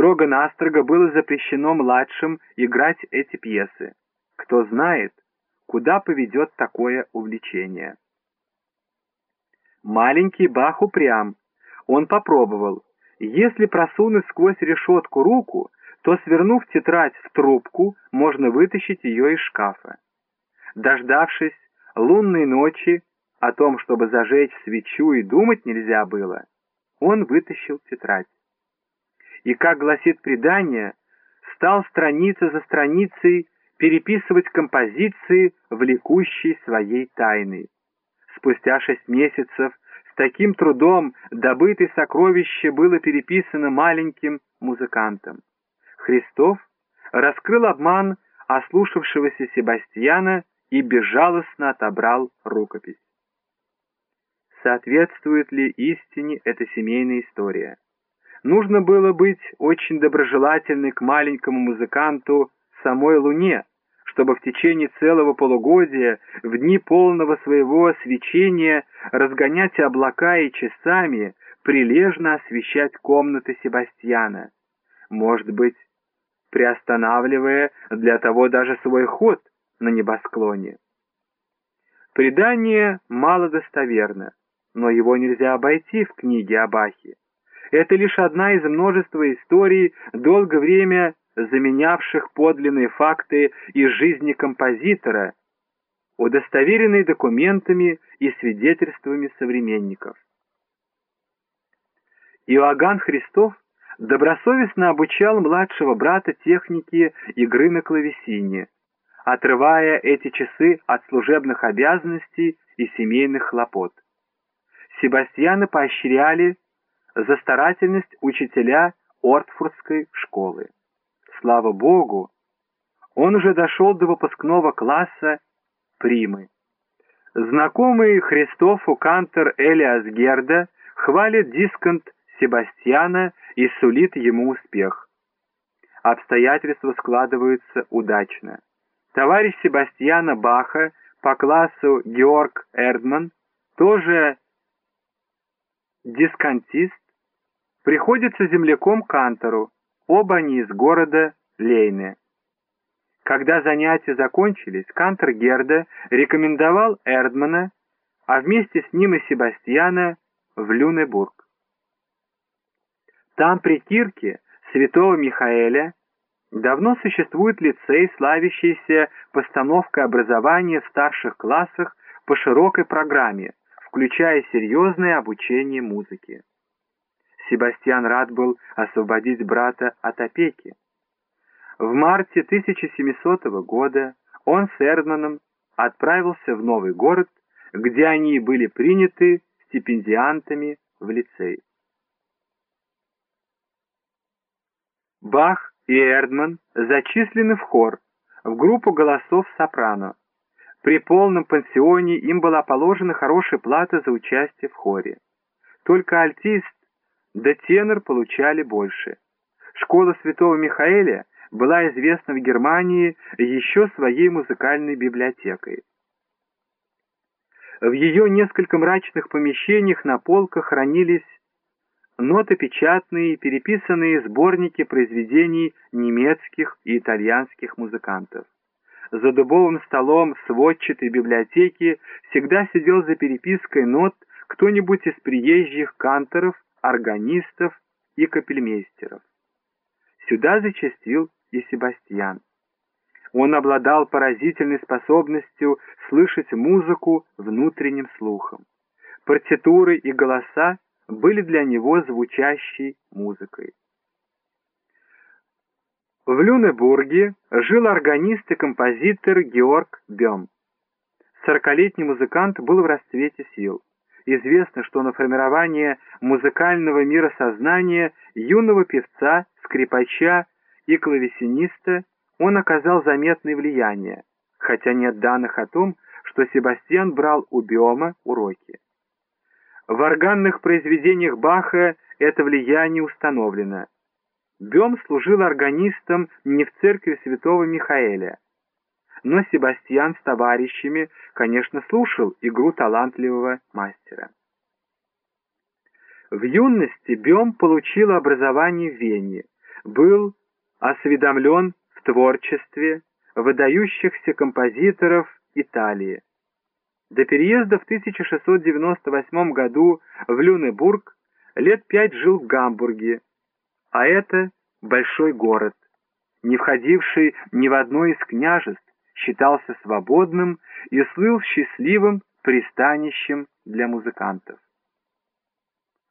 Строго-настрого было запрещено младшим играть эти пьесы. Кто знает, куда поведет такое увлечение. Маленький Бах упрям. Он попробовал. Если просунуть сквозь решетку руку, то, свернув тетрадь в трубку, можно вытащить ее из шкафа. Дождавшись лунной ночи, о том, чтобы зажечь свечу и думать нельзя было, он вытащил тетрадь. И, как гласит предание, стал страница за страницей переписывать композиции, влекущие своей тайны. Спустя шесть месяцев с таким трудом добытое сокровище было переписано маленьким музыкантом. Христов раскрыл обман ослушавшегося Себастьяна и безжалостно отобрал рукопись. Соответствует ли истине эта семейная история? Нужно было быть очень доброжелательной к маленькому музыканту самой Луне, чтобы в течение целого полугодия, в дни полного своего свечения, разгонять облака и часами прилежно освещать комнаты Себастьяна. Может быть, приостанавливая для того даже свой ход на небосклоне. Предание мало достоверно, но его нельзя обойти в книге Абахи. Это лишь одна из множества историй, долгое время заменявших подлинные факты из жизни композитора, удостоверенные документами и свидетельствами современников. Иоганн Христов добросовестно обучал младшего брата технике игры на клавесине, отрывая эти часы от служебных обязанностей и семейных хлопот. Себастьяна поощряли за старательность учителя Ортфурдской школы. Слава Богу, он уже дошел до выпускного класса примы. Знакомый Христофу кантор Элиас Герда хвалит дисконт Себастьяна и сулит ему успех. Обстоятельства складываются удачно. Товарищ Себастьяна Баха по классу Георг Эрдман, тоже дисконтист, приходится земляком Кантору, Оба они из города Лейне. Когда занятия закончились, Кантер Герда рекомендовал Эрдмана, а вместе с ним и Себастьяна в Люнебург. Там при Кирке святого Михаэля давно существует лицей, славящийся постановкой образования в старших классах по широкой программе, включая серьезное обучение музыке. Себастьян рад был освободить брата от опеки. В марте 1700 года он с Эрдманом отправился в новый город, где они были приняты стипендиантами в лицей. Бах и Эрдман зачислены в хор, в группу голосов сопрано. При полном пансионе им была положена хорошая плата за участие в хоре. Только альтист да тенор получали больше. Школа святого Михаэля была известна в Германии еще своей музыкальной библиотекой. В ее несколько мрачных помещениях на полках хранились нотопечатные и переписанные сборники произведений немецких и итальянских музыкантов. За дубовым столом сводчатой библиотеки всегда сидел за перепиской нот кто-нибудь из приезжих канторов органистов и капельмейстеров. Сюда зачастил и Себастьян. Он обладал поразительной способностью слышать музыку внутренним слухом. Партитуры и голоса были для него звучащей музыкой. В Люнебурге жил органист и композитор Георг Бем. Сорокалетний музыкант был в расцвете сил. Известно, что на формирование музыкального миросознания юного певца, скрипача и клавесиниста он оказал заметное влияние, хотя нет данных о том, что Себастьян брал у Биома уроки. В органных произведениях Баха это влияние установлено. Бем служил органистом не в церкви святого Михаэля, но Себастьян с товарищами, конечно, слушал игру талантливого мастера. В юности Бем получил образование в Вене, был осведомлен в творчестве выдающихся композиторов Италии. До переезда в 1698 году в Люнебург лет пять жил в Гамбурге, а это большой город, не входивший ни в одно из княжеств, считался свободным и слыл счастливым пристанищем для музыкантов.